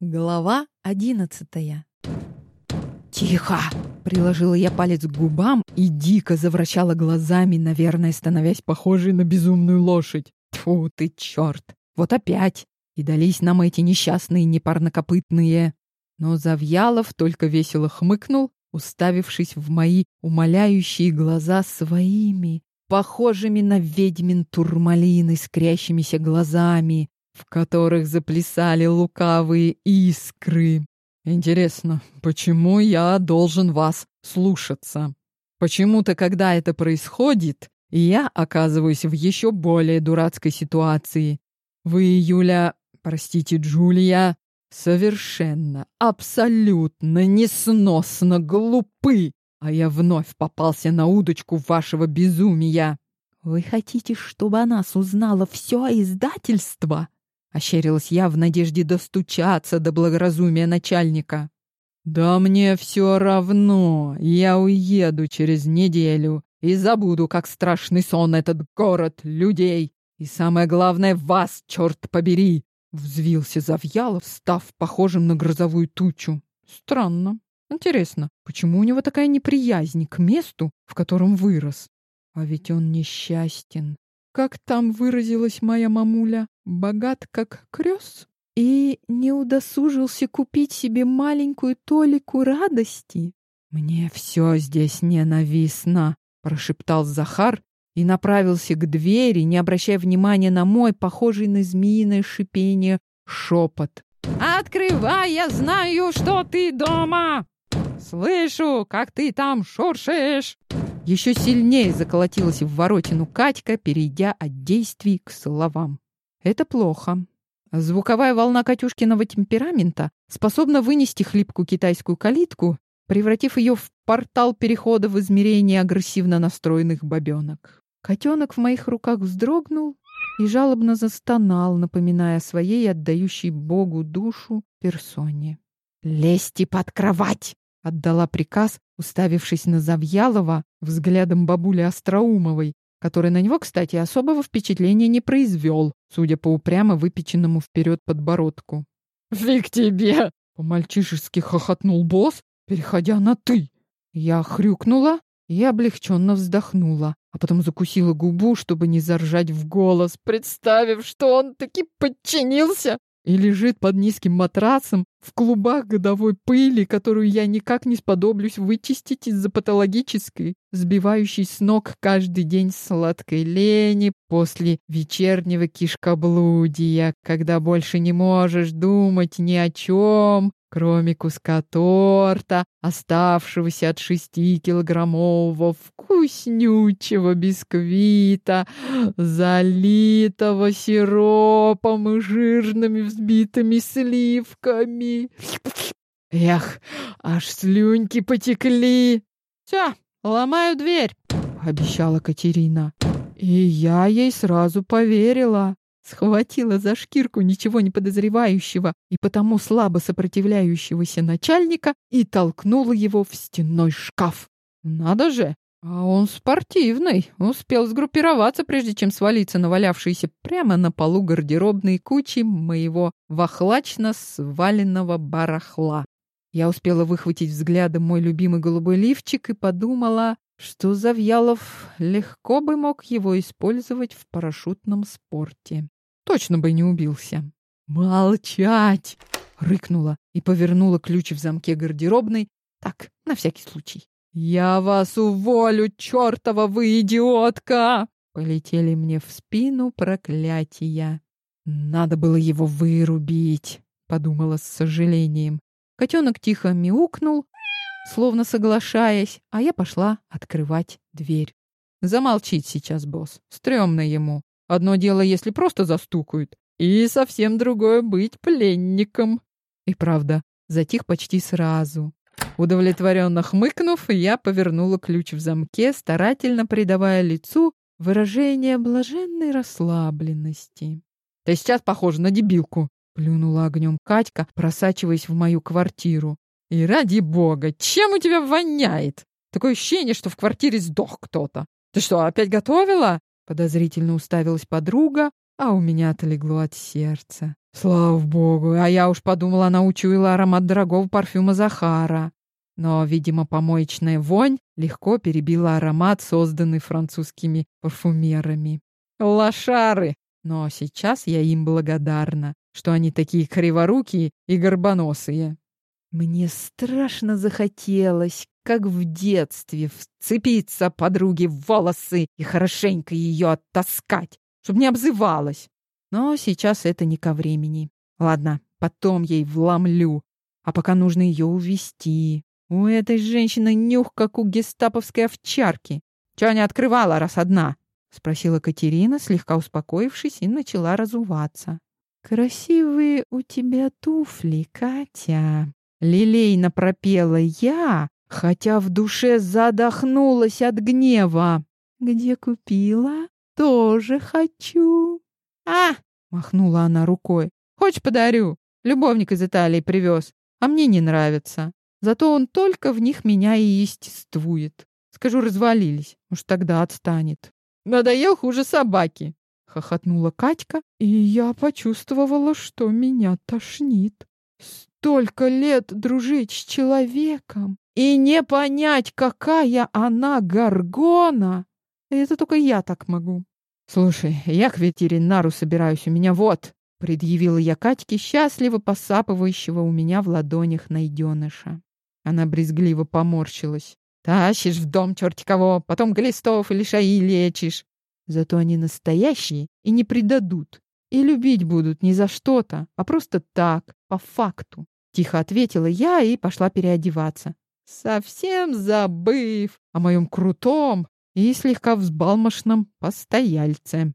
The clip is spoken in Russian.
Глава одиннадцатая. «Тихо!» — приложила я палец к губам и дико завращала глазами, наверное, становясь похожей на безумную лошадь. Тьфу ты, черт! Вот опять! И дались нам эти несчастные непарнокопытные. Но Завьялов только весело хмыкнул, уставившись в мои умоляющие глаза своими, похожими на ведьмин турмалин искрящимися глазами, в которых заплясали лукавые искры. Интересно, почему я должен вас слушаться? Почему-то, когда это происходит, я оказываюсь в еще более дурацкой ситуации. Вы, Юля, простите, Джулия, совершенно, абсолютно, несносно глупы, а я вновь попался на удочку вашего безумия. Вы хотите, чтобы о нас узнало все издательство? Ощерилась я в надежде достучаться до благоразумия начальника. «Да мне все равно. Я уеду через неделю и забуду, как страшный сон этот город людей. И самое главное, вас, черт побери!» Взвился Завьялов, став похожим на грозовую тучу. Странно. Интересно, почему у него такая неприязнь к месту, в котором вырос? А ведь он несчастен. Как там выразилась моя мамуля? Богат как крёс? И не удосужился купить себе маленькую толику радости? Мне все здесь ненавистно, прошептал Захар и направился к двери, не обращая внимания на мой, похожий на змеиное шипение, шепот. «Открывай, я знаю, что ты дома! Слышу, как ты там шуршишь!» Еще сильнее заколотилась в воротину Катька, перейдя от действий к словам. Это плохо. Звуковая волна Катюшкиного темперамента способна вынести хлипкую китайскую калитку, превратив ее в портал перехода в измерение агрессивно настроенных бабенок. Котенок в моих руках вздрогнул и жалобно застонал, напоминая своей отдающей Богу душу персоне. «Лезьте под кровать!» — отдала приказ, уставившись на Завьялова взглядом бабули Остроумовой, который на него, кстати, особого впечатления не произвел, судя по упрямо выпеченному вперед подбородку. «Фиг тебе!» — по-мальчишески хохотнул босс, переходя на «ты». Я хрюкнула и облегченно вздохнула, а потом закусила губу, чтобы не заржать в голос, представив, что он таки подчинился и лежит под низким матрасом в клубах годовой пыли, которую я никак не сподоблюсь вычистить из-за патологической, сбивающей с ног каждый день сладкой лени после вечернего кишкоблудия, когда больше не можешь думать ни о чем, кроме куска торта, оставшегося от шестикилограммового вкуснючего бисквита, залитого сиропом и жирными взбитыми сливками. Эх, аж слюньки потекли. Все, ломаю дверь, обещала Катерина. И я ей сразу поверила схватила за шкирку ничего не подозревающего и потому слабо сопротивляющегося начальника и толкнула его в стенной шкаф. Надо же, а он спортивный, успел сгруппироваться, прежде чем свалиться на валявшиеся прямо на полу гардеробной кучи моего вахлачно сваленного барахла. Я успела выхватить взглядом мой любимый голубой лифчик и подумала, что Завьялов легко бы мог его использовать в парашютном спорте. Точно бы не убился. «Молчать!» — рыкнула и повернула ключ в замке гардеробной. Так, на всякий случай. «Я вас уволю, чертова вы идиотка!» Полетели мне в спину проклятия. «Надо было его вырубить», — подумала с сожалением. Котенок тихо мяукнул, словно соглашаясь, а я пошла открывать дверь. Замолчить сейчас, босс. Стремно ему. Одно дело, если просто застукают, и совсем другое быть пленником. И правда, затих почти сразу. Удовлетворенно хмыкнув, я повернула ключ в замке, старательно придавая лицу выражение блаженной расслабленности. «Ты сейчас похожа на дебилку!» — плюнула огнем Катька, просачиваясь в мою квартиру. «И ради бога, чем у тебя воняет? Такое ощущение, что в квартире сдох кто-то. Ты что, опять готовила?» Подозрительно уставилась подруга, а у меня отлегло от сердца. Слава богу, а я уж подумала, она учуяла аромат дорогого парфюма Захара. Но, видимо, помоечная вонь легко перебила аромат, созданный французскими парфюмерами. Лошары! Но сейчас я им благодарна, что они такие криворукие и горбоносые. Мне страшно захотелось, как в детстве, вцепиться подруге в волосы и хорошенько ее оттаскать, чтобы не обзывалась. Но сейчас это не ко времени. Ладно, потом ей вломлю. А пока нужно ее увести. У этой женщины нюх, как у гестаповской овчарки. Чего не открывала, раз одна? Спросила Катерина, слегка успокоившись, и начала разуваться. «Красивые у тебя туфли, Катя!» Лилейно пропела я, хотя в душе задохнулась от гнева. «Где купила? Тоже хочу!» «А!» — махнула она рукой. «Хочешь, подарю? Любовник из Италии привез, а мне не нравится. Зато он только в них меня и естествует. Скажу, развалились, уж тогда отстанет». «Надоел хуже собаки!» — хохотнула Катька, и я почувствовала, что меня тошнит. Столько лет дружить с человеком и не понять, какая она горгона. Это только я так могу. Слушай, я к ветеринару собираюсь, у меня вот, предъявила я Катьке счастливо посапывающего у меня в ладонях найденыша. Она брезгливо поморщилась. Тащишь в дом черти кого, потом глистов или шаи лечишь. Зато они настоящие и не предадут. И любить будут не за что-то, а просто так, по факту. Тихо ответила я и пошла переодеваться. Совсем забыв о моем крутом и слегка взбалмошном постояльце.